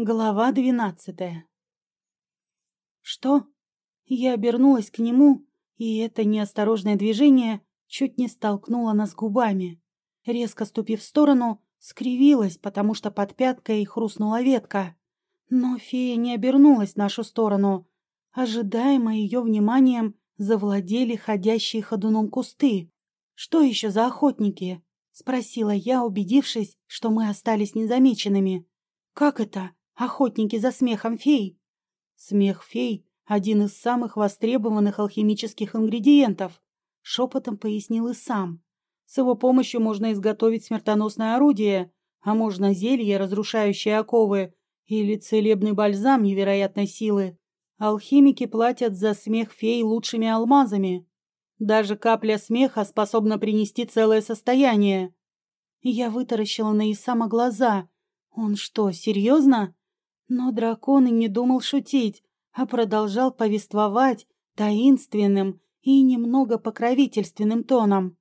Глава двенадцатая «Что?» Я обернулась к нему, и это неосторожное движение чуть не столкнуло нас губами. Резко ступив в сторону, скривилась, потому что под пяткой хрустнула ветка. Но фея не обернулась в нашу сторону. Ожидаемо ее вниманием завладели ходящие ходуном кусты. «Что еще за охотники?» — спросила я, убедившись, что мы остались незамеченными. «Как это? Охотники за смехом фей. Смех фей — один из самых востребованных алхимических ингредиентов, шепотом пояснил и сам. С его помощью можно изготовить смертоносное орудие, а можно зелье, разрушающее оковы, или целебный бальзам невероятной силы. Алхимики платят за смех фей лучшими алмазами. Даже капля смеха способна принести целое состояние. Я вытаращила на Исама глаза. Он что, серьезно? Но дракон и не думал шутить, а продолжал повествовать таинственным и немного покровительственным тоном.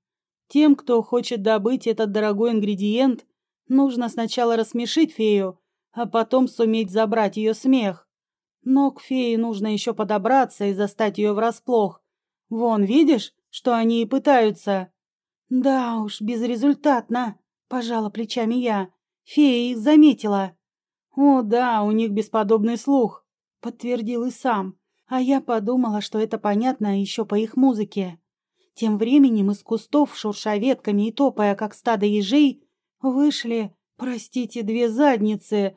Тем, кто хочет добыть этот дорогой ингредиент, нужно сначала рассмешить фею, а потом суметь забрать ее смех. Но к фее нужно еще подобраться и застать ее врасплох. Вон, видишь, что они и пытаются? Да уж, безрезультатно, пожала плечами я. Фея их заметила. «О, да, у них бесподобный слух», — подтвердил и сам. А я подумала, что это понятно еще по их музыке. Тем временем из кустов, шурша ветками и топая, как стадо ежей, вышли, простите, две задницы.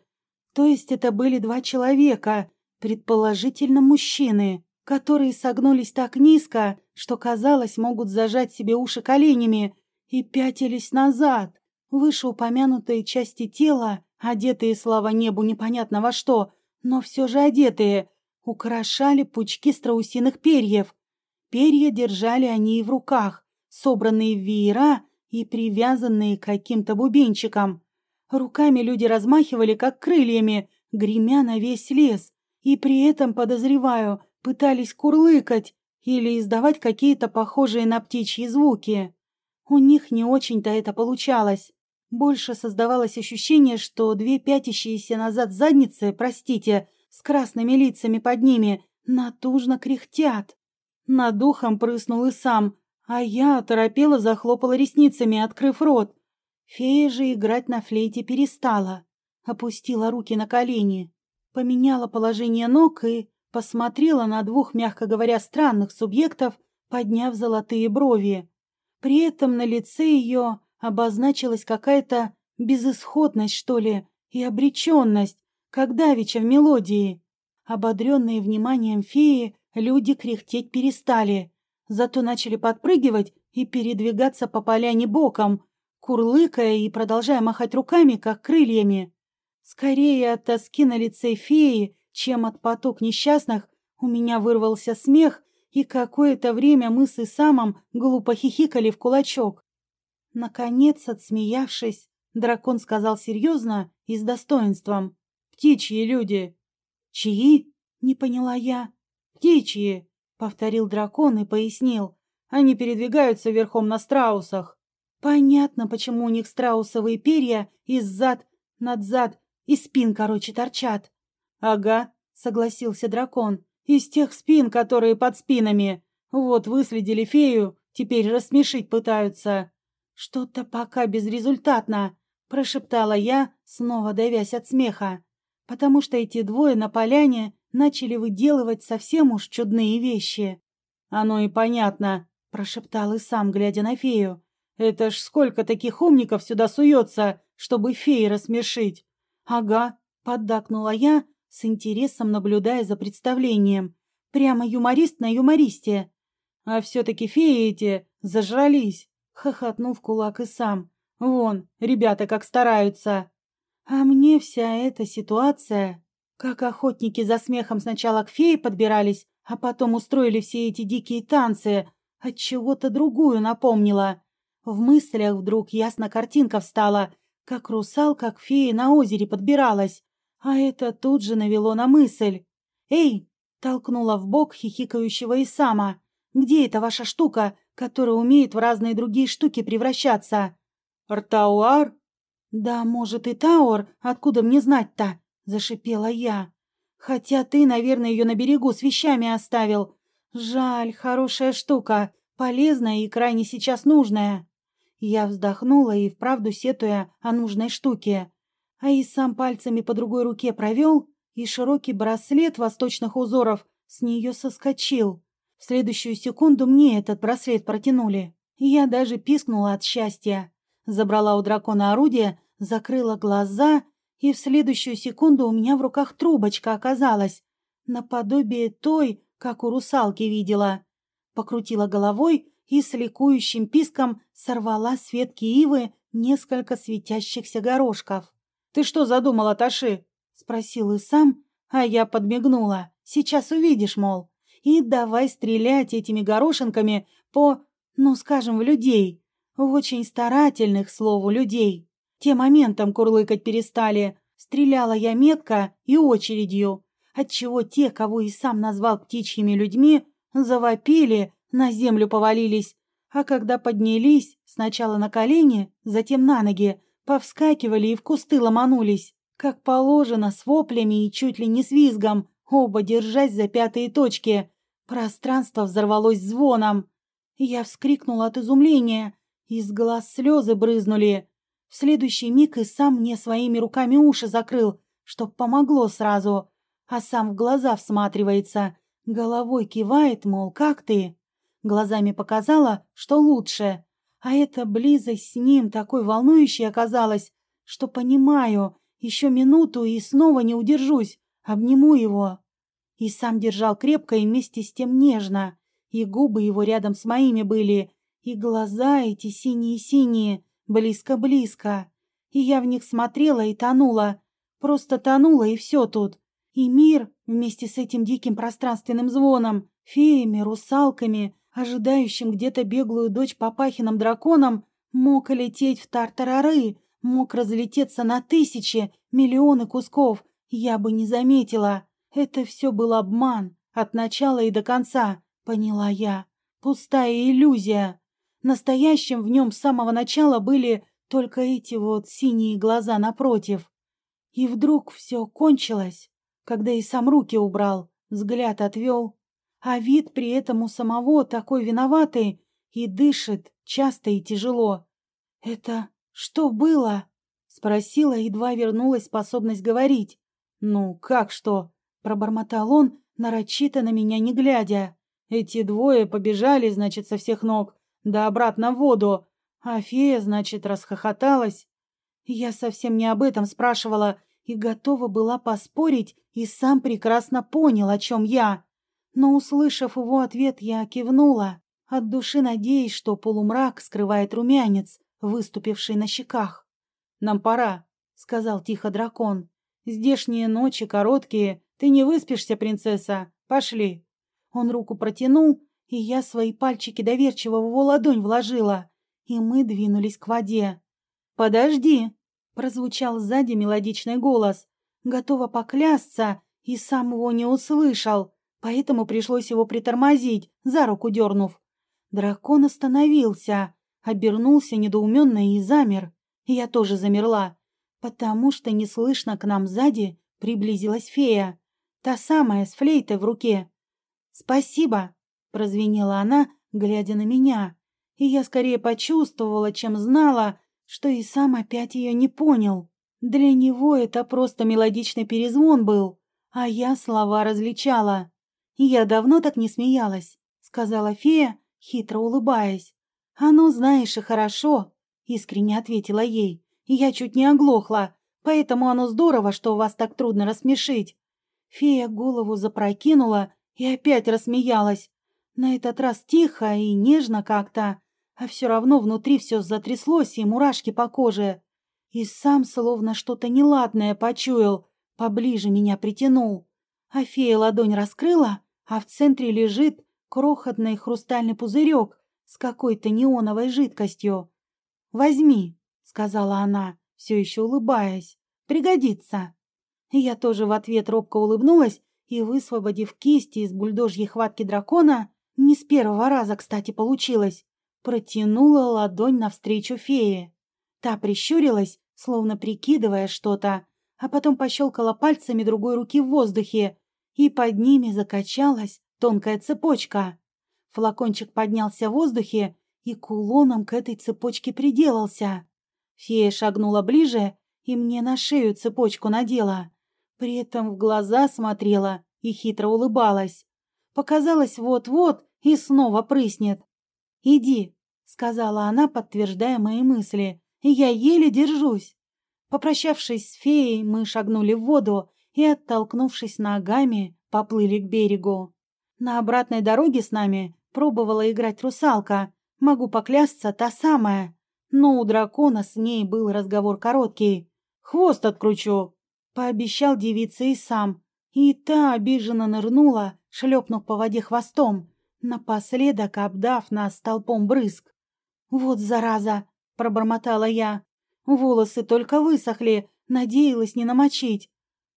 То есть это были два человека, предположительно мужчины, которые согнулись так низко, что, казалось, могут зажать себе уши коленями, и пятились назад. Вышеупомянутые части тела одетые, слава небу, непонятно во что, но все же одетые, украшали пучки страусиных перьев. Перья держали они и в руках, собранные в веера и привязанные каким-то бубенчикам. Руками люди размахивали, как крыльями, гремя на весь лес, и при этом, подозреваю, пытались курлыкать или издавать какие-то похожие на птичьи звуки. У них не очень-то это получалось. Больше создавалось ощущение, что две пятящиеся назад задницы, простите, с красными лицами под ними, натужно кряхтят. Над духом прыснул и сам, а я торопела захлопала ресницами, открыв рот. Фея же играть на флейте перестала. Опустила руки на колени, поменяла положение ног и посмотрела на двух, мягко говоря, странных субъектов, подняв золотые брови. При этом на лице ее обозначилась какая-то безысходность, что ли, и обреченность, как давеча в мелодии. Ободренные вниманием феи, люди кряхтеть перестали, зато начали подпрыгивать и передвигаться по поляне боком, курлыкая и продолжая махать руками, как крыльями. Скорее от тоски на лице феи, чем от поток несчастных, у меня вырвался смех, и какое-то время мы с Исамом глупо хихикали в кулачок. Наконец, отсмеявшись, дракон сказал серьезно и с достоинством. «Птичьи люди!» «Чьи?» — не поняла я. «Птичьи!» — повторил дракон и пояснил. «Они передвигаются верхом на страусах». «Понятно, почему у них страусовые перья из зад, над зад, и спин, короче, торчат». «Ага», — согласился дракон. «Из тех спин, которые под спинами. Вот выследили фею, теперь рассмешить пытаются». «Что-то пока безрезультатно», — прошептала я, снова давясь от смеха, потому что эти двое на поляне начали выделывать совсем уж чудные вещи. «Оно и понятно», — прошептал и сам, глядя на фею. «Это ж сколько таких умников сюда суется, чтобы феи рассмешить!» «Ага», — поддакнула я, с интересом наблюдая за представлением. «Прямо юморист на юмористе!» «А все-таки феи эти зажрались!» Хохотнул в кулак и сам. Вон, ребята как стараются. А мне вся эта ситуация, как охотники за смехом сначала к фее подбирались, а потом устроили все эти дикие танцы, от чего-то другую напомнила. В мыслях вдруг ясно картинка встала, как русалка к фее на озере подбиралась, а это тут же навело на мысль. «Эй!» — толкнула в бок хихикающего Исама. «Где эта ваша штука, который умеет в разные другие штуки превращаться. Ртауар? Да, может и Таур, откуда мне знать-то? зашипела я. «Хотя ты, наверное, ее на берегу с вещами оставил. Жаль, хорошая штука, полезная и крайне сейчас нужная». Я вздохнула и вправду сетуя о нужной штуке. А и сам пальцами по другой руке провел, и широкий браслет восточных узоров с нее соскочил. В следующую секунду мне этот браслет протянули. Я даже пискнула от счастья. Забрала у дракона орудие, закрыла глаза, и в следующую секунду у меня в руках трубочка оказалась, наподобие той, как у русалки видела. Покрутила головой и с ликующим писком сорвала с ветки ивы несколько светящихся горошков. «Ты что задумала, Таши?» — спросил и сам, а я подмигнула. «Сейчас увидишь, мол. И давай стрелять этими горошинками по, ну, скажем, в людей. В очень старательных, слову, людей. Те моментом курлыкать перестали. Стреляла я метко и очередью, отчего те, кого и сам назвал птичьими людьми, завопили, на землю повалились, а когда поднялись, сначала на колени, затем на ноги, повскакивали и в кусты ломанулись, как положено, с воплями и чуть ли не с визгом, оба держась за пятые точки. Пространство взорвалось звоном. Я вскрикнула от изумления, из глаз слезы брызнули. В следующий миг и сам мне своими руками уши закрыл, чтоб помогло сразу, а сам в глаза всматривается, головой кивает, мол, как ты? Глазами показала, что лучше, а эта близость с ним такой волнующей оказалась, что понимаю, еще минуту и снова не удержусь, обниму его. И сам держал крепко и вместе с тем нежно, и губы его рядом с моими были, и глаза эти синие-синие, близко-близко. И я в них смотрела и тонула, просто тонула и все тут. И мир вместе с этим диким пространственным звоном, феями, русалками, ожидающим где-то беглую дочь Папахиным драконом, мог лететь в тартарары, мог разлететься на тысячи, миллионы кусков. Я бы не заметила. Это все был обман, от начала и до конца, поняла я. Пустая иллюзия. Настоящим в нем с самого начала были только эти вот синие глаза напротив. И вдруг все кончилось, когда и сам руки убрал, взгляд отвел, а вид при этом у самого такой виноватый и дышит часто и тяжело. «Это что было?» — спросила, едва вернулась способность говорить. «Ну, как что?» — пробормотал он, нарочито на меня не глядя. «Эти двое побежали, значит, со всех ног, да обратно в воду, а фея, значит, расхохоталась». Я совсем не об этом спрашивала и готова была поспорить, и сам прекрасно понял, о чем я. Но, услышав его ответ, я кивнула, от души надеясь, что полумрак скрывает румянец, выступивший на щеках. «Нам пора», — сказал тихо дракон. «Здешние ночи короткие. Ты не выспишься, принцесса. Пошли». Он руку протянул, и я свои пальчики доверчиво в его ладонь вложила, и мы двинулись к воде. «Подожди!» — прозвучал сзади мелодичный голос. Готова поклясться, и сам его не услышал поэтому пришлось его притормозить, за руку дернув. Дракон остановился, обернулся недоуменно и замер. Я тоже замерла, потому что неслышно к нам сзади приблизилась фея, та самая с флейтой в руке. «Спасибо!» — прозвенела она, глядя на меня, и я скорее почувствовала, чем знала, что и сам опять ее не понял. Для него это просто мелодичный перезвон был, а я слова различала. «Я давно так не смеялась», — сказала фея, хитро улыбаясь. «А ну, знаешь, и хорошо», — искренне ответила ей. «Я чуть не оглохла, поэтому оно здорово, что вас так трудно рассмешить». Фея голову запрокинула и опять рассмеялась. На этот раз тихо и нежно как-то, а все равно внутри все затряслось и мурашки по коже. И сам словно что-то неладное почуял, поближе меня притянул. А фея ладонь раскрыла, а в центре лежит крохотный хрустальный пузырек с какой-то неоновой жидкостью. «Возьми», — сказала она, все еще улыбаясь, — «пригодится». Я тоже в ответ робко улыбнулась и, высвободив кисти из бульдожьей хватки дракона, не с первого раза, кстати, получилось, протянула ладонь навстречу фее. Та прищурилась, словно прикидывая что-то, а потом пощелкала пальцами другой руки в воздухе, и под ними закачалась тонкая цепочка. Флакончик поднялся в воздухе и кулоном к этой цепочке приделался. Фея шагнула ближе и мне на шею цепочку надела. При этом в глаза смотрела и хитро улыбалась. Показалось вот-вот и снова прыснет. «Иди», — сказала она, подтверждая мои мысли, — «я еле держусь». Попрощавшись с феей, мы шагнули в воду и, оттолкнувшись ногами, поплыли к берегу. На обратной дороге с нами пробовала играть русалка, могу поклясться, та самая. Но у дракона с ней был разговор короткий. «Хвост откручу», — пообещал девица и сам. И та обиженно нырнула, шлепнув по воде хвостом, напоследок обдав нас столпом брызг. «Вот зараза!» — пробормотала я. Волосы только высохли, надеялась не намочить.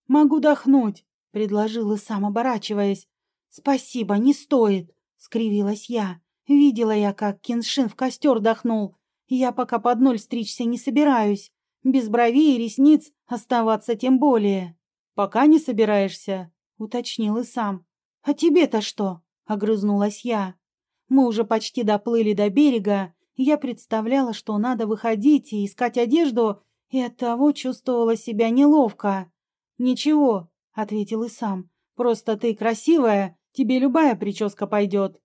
«Могу дохнуть», — предложил и сам, оборачиваясь. «Спасибо, не стоит», — скривилась я. Видела я, как Киншин в костер дохнул. Я пока под ноль стричься не собираюсь. Без бровей и ресниц оставаться тем более. «Пока не собираешься», — уточнил и сам. «А тебе-то что?» — огрызнулась я. Мы уже почти доплыли до берега, я представляла, что надо выходить и искать одежду, и оттого чувствовала себя неловко. «Ничего», — ответил и сам, — «просто ты красивая, тебе любая прическа пойдет».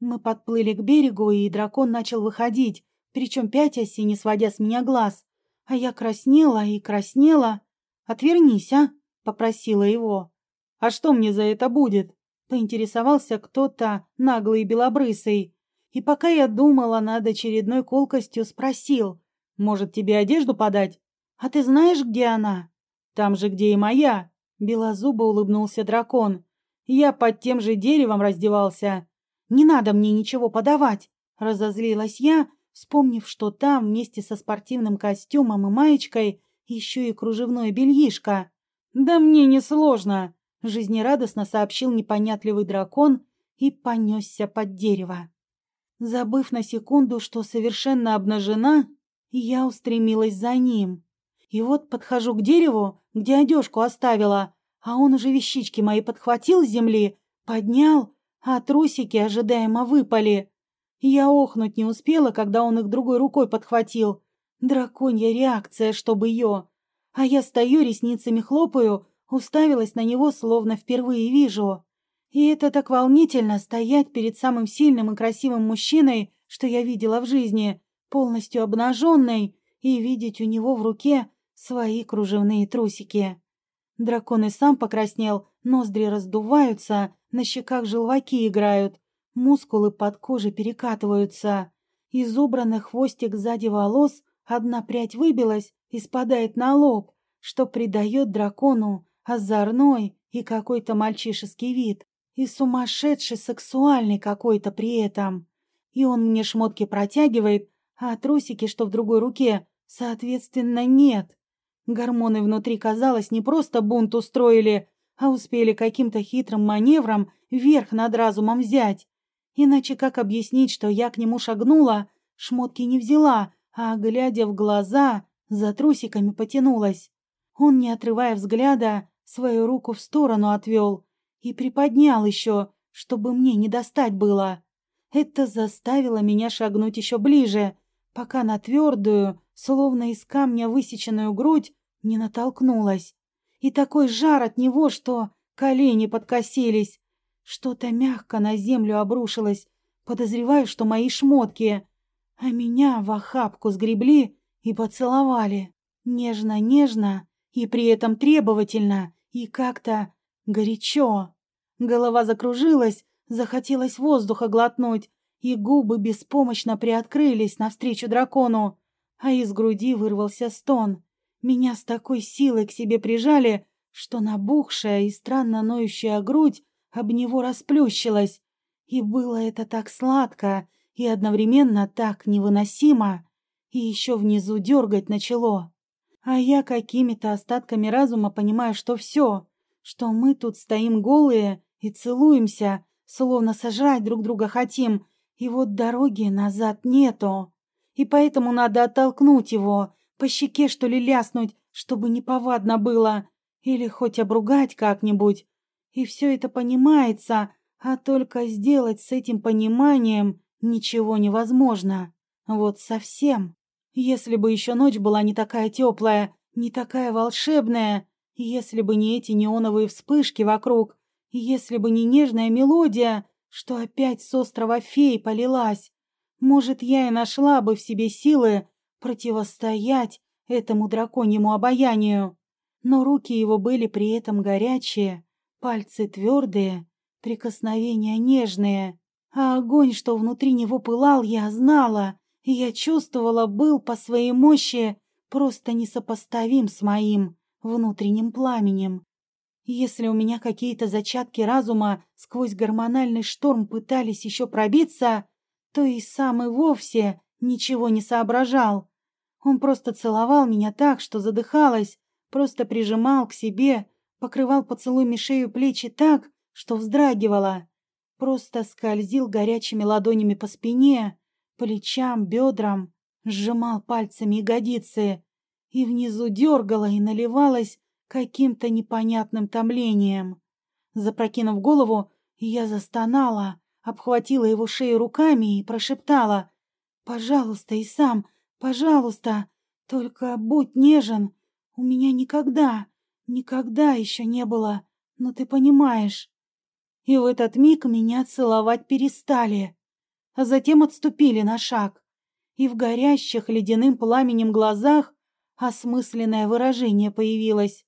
Мы подплыли к берегу, и дракон начал выходить, причем пятясь и не сводя с меня глаз. А я краснела и краснела. «Отвернись, а!» — попросила его. «А что мне за это будет?» — поинтересовался кто-то наглый белобрысый. И пока я думала над очередной колкостью, спросил, «Может, тебе одежду подать?» «А ты знаешь, где она?» «Там же, где и моя!» Белозубо улыбнулся дракон. «Я под тем же деревом раздевался». «Не надо мне ничего подавать!» Разозлилась я, вспомнив, что там вместе со спортивным костюмом и маечкой еще и кружевное бельишко. «Да мне не сложно!» — жизнерадостно сообщил непонятливый дракон и понесся под дерево. Забыв на секунду, что совершенно обнажена, я устремилась за ним. И вот подхожу к дереву, где одежку оставила, а он уже вещички мои подхватил с земли, поднял, а трусики ожидаемо выпали. Я охнуть не успела, когда он их другой рукой подхватил. Драконья реакция, чтобы ее. А я стою, ресницами хлопаю, уставилась на него, словно впервые вижу. И это так волнительно стоять перед самым сильным и красивым мужчиной, что я видела в жизни, полностью обнаженной, и видеть у него в руке свои кружевные трусики. Дракон и сам покраснел, ноздри раздуваются, на щеках желваки играют. Мускулы под кожей перекатываются. Из убранных хвостик сзади волос одна прядь выбилась и спадает на лоб, что придает дракону озорной и какой-то мальчишеский вид. И сумасшедший сексуальный какой-то при этом. И он мне шмотки протягивает, а трусики, что в другой руке, соответственно, нет. Гормоны внутри, казалось, не просто бунт устроили, а успели каким-то хитрым маневром верх над разумом взять. Иначе как объяснить, что я к нему шагнула, шмотки не взяла, а, глядя в глаза, за трусиками потянулась. Он, не отрывая взгляда, свою руку в сторону отвел и приподнял еще, чтобы мне не достать было. Это заставило меня шагнуть еще ближе, пока на твердую, словно из камня высеченную грудь, не натолкнулась. И такой жар от него, что колени подкосились, что-то мягко на землю обрушилось. Подозреваю, что мои шмотки. А меня в охапку сгребли и поцеловали. Нежно-нежно и при этом требовательно и как-то горячо. Голова закружилась, захотелось воздуха глотнуть, и губы беспомощно приоткрылись навстречу дракону, а из груди вырвался стон. Меня с такой силой к себе прижали, что набухшая и странно ноющая грудь об него расплющилась. И было это так сладко и одновременно так невыносимо. И еще внизу дергать начало. А я какими-то остатками разума понимаю, что все, что мы тут стоим голые и целуемся, словно сожрать друг друга хотим, и вот дороги назад нету. И поэтому надо оттолкнуть его, по щеке что ли ляснуть, чтобы неповадно было, или хоть обругать как-нибудь. И все это понимается, а только сделать с этим пониманием ничего невозможно. Вот совсем. Если бы еще ночь была не такая теплая, не такая волшебная, если бы не эти неоновые вспышки вокруг, если бы не нежная мелодия, что опять с острова фей полилась, может, я и нашла бы в себе силы противостоять этому драконьему обаянию. Но руки его были при этом горячие, пальцы твердые, прикосновения нежные, а огонь, что внутри него пылал, я знала, и я чувствовала, был по своей мощи просто несопоставим с моим внутренним пламенем. Если у меня какие-то зачатки разума сквозь гормональный шторм пытались еще пробиться, то и сам и вовсе ничего не соображал. Он просто целовал меня так, что задыхалась, просто прижимал к себе, покрывал поцелуями шею плечи так, что вздрагивала. Просто скользил горячими ладонями по спине, плечам, бедрам, сжимал пальцами ягодицы и внизу дергала и наливалась каким-то непонятным томлением. Запрокинув голову, я застонала, обхватила его шею руками и прошептала «Пожалуйста, и сам, пожалуйста, только будь нежен. У меня никогда, никогда еще не было, но ты понимаешь». И в этот миг меня целовать перестали, а затем отступили на шаг. И в горящих ледяным пламенем глазах осмысленное выражение появилось.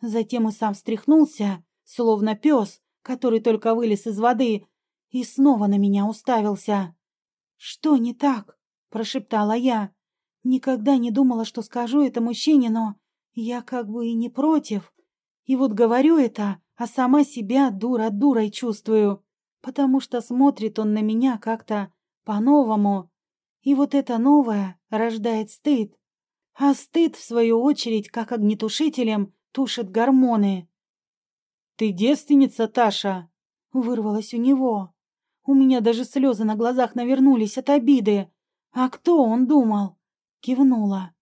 Затем и сам встряхнулся, словно пес, который только вылез из воды, и снова на меня уставился. «Что не так?» – прошептала я. Никогда не думала, что скажу это мужчине, но я как бы и не против. И вот говорю это, а сама себя дура-дурой чувствую, потому что смотрит он на меня как-то по-новому. И вот это новое рождает стыд. А стыд, в свою очередь, как огнетушителем, тушит гормоны. «Ты девственница, Таша?» — вырвалось у него. У меня даже слезы на глазах навернулись от обиды. А кто он думал? Кивнула.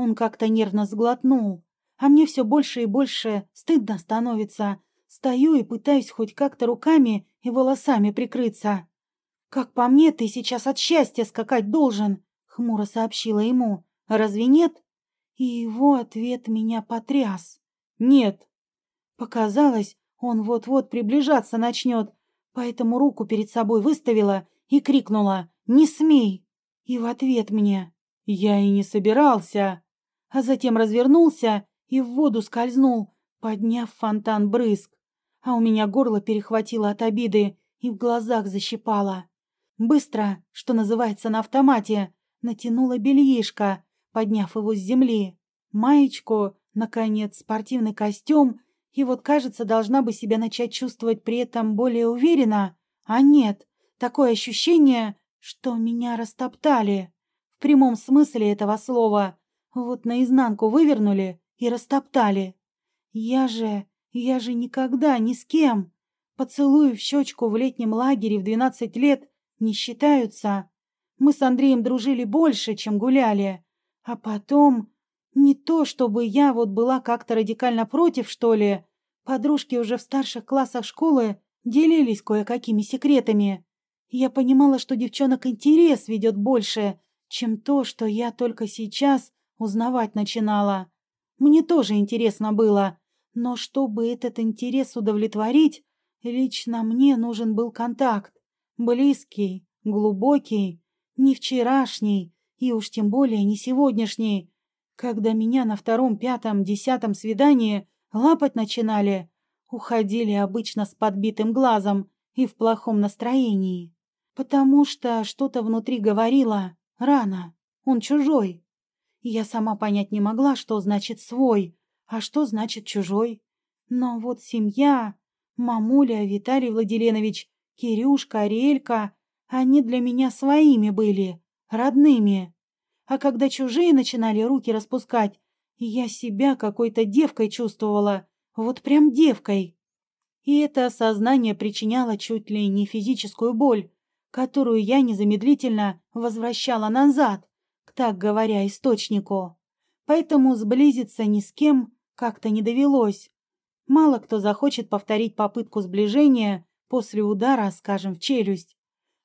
Он как-то нервно сглотнул. А мне все больше и больше стыдно становится. Стою и пытаюсь хоть как-то руками и волосами прикрыться. «Как по мне, ты сейчас от счастья скакать должен», — хмуро сообщила ему. «Разве нет?» И его ответ меня потряс. «Нет». Показалось, он вот-вот приближаться начнет, Поэтому руку перед собой выставила и крикнула «Не смей!» И в ответ мне «Я и не собирался!» А затем развернулся и в воду скользнул, подняв фонтан брызг. А у меня горло перехватило от обиды и в глазах защипало. Быстро, что называется на автомате, натянула бельишко, подняв его с земли. Маечку, наконец, спортивный костюм и вот, кажется, должна бы себя начать чувствовать при этом более уверенно, а нет, такое ощущение, что меня растоптали. В прямом смысле этого слова. Вот наизнанку вывернули и растоптали. Я же, я же никогда ни с кем. Поцелуи в щечку в летнем лагере в двенадцать лет не считаются. Мы с Андреем дружили больше, чем гуляли. А потом не то, чтобы я вот была как-то радикально против, что ли. Подружки уже в старших классах школы делились кое-какими секретами. Я понимала, что девчонок интерес ведет больше, чем то, что я только сейчас узнавать начинала. Мне тоже интересно было, но чтобы этот интерес удовлетворить, лично мне нужен был контакт. Близкий, глубокий, не вчерашний и уж тем более не сегодняшний, когда меня на втором, пятом, десятом свидании лапать начинали, уходили обычно с подбитым глазом и в плохом настроении, потому что что-то внутри говорило «рано, он чужой». Я сама понять не могла, что значит «свой», а что значит «чужой». Но вот семья, мамуля, Виталий Владиленович, Кирюшка, Ариэлька, они для меня своими были, родными. А когда чужие начинали руки распускать, я себя какой-то девкой чувствовала, вот прям девкой. И это осознание причиняло чуть ли не физическую боль, которую я незамедлительно возвращала назад, так говоря, источнику. Поэтому сблизиться ни с кем как-то не довелось. Мало кто захочет повторить попытку сближения после удара, скажем, в челюсть.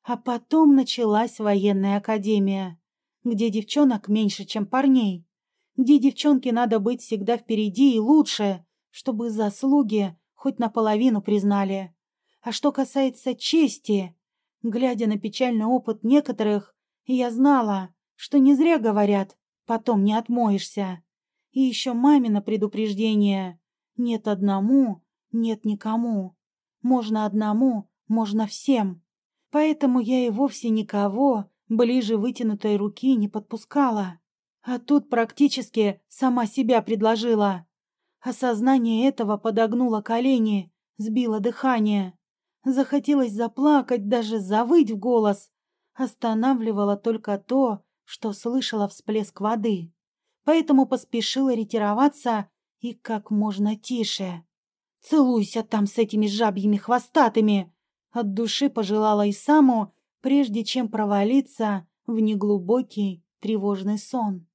А потом началась военная академия, где девчонок меньше, чем парней, где девчонке надо быть всегда впереди и лучше, чтобы заслуги хоть наполовину признали. А что касается чести, глядя на печальный опыт некоторых, я знала, что не зря говорят потом не отмоешься. И еще мамино предупреждение. Нет одному, нет никому. Можно одному, можно всем. Поэтому я и вовсе никого ближе вытянутой руки не подпускала. А тут практически сама себя предложила. Осознание этого подогнуло колени, сбило дыхание. Захотелось заплакать, даже завыть в голос. Останавливало только то, что слышала всплеск воды, поэтому поспешила ретироваться и как можно тише. «Целуйся там с этими жабьими хвостатыми!» От души пожелала и саму, прежде чем провалиться в неглубокий тревожный сон.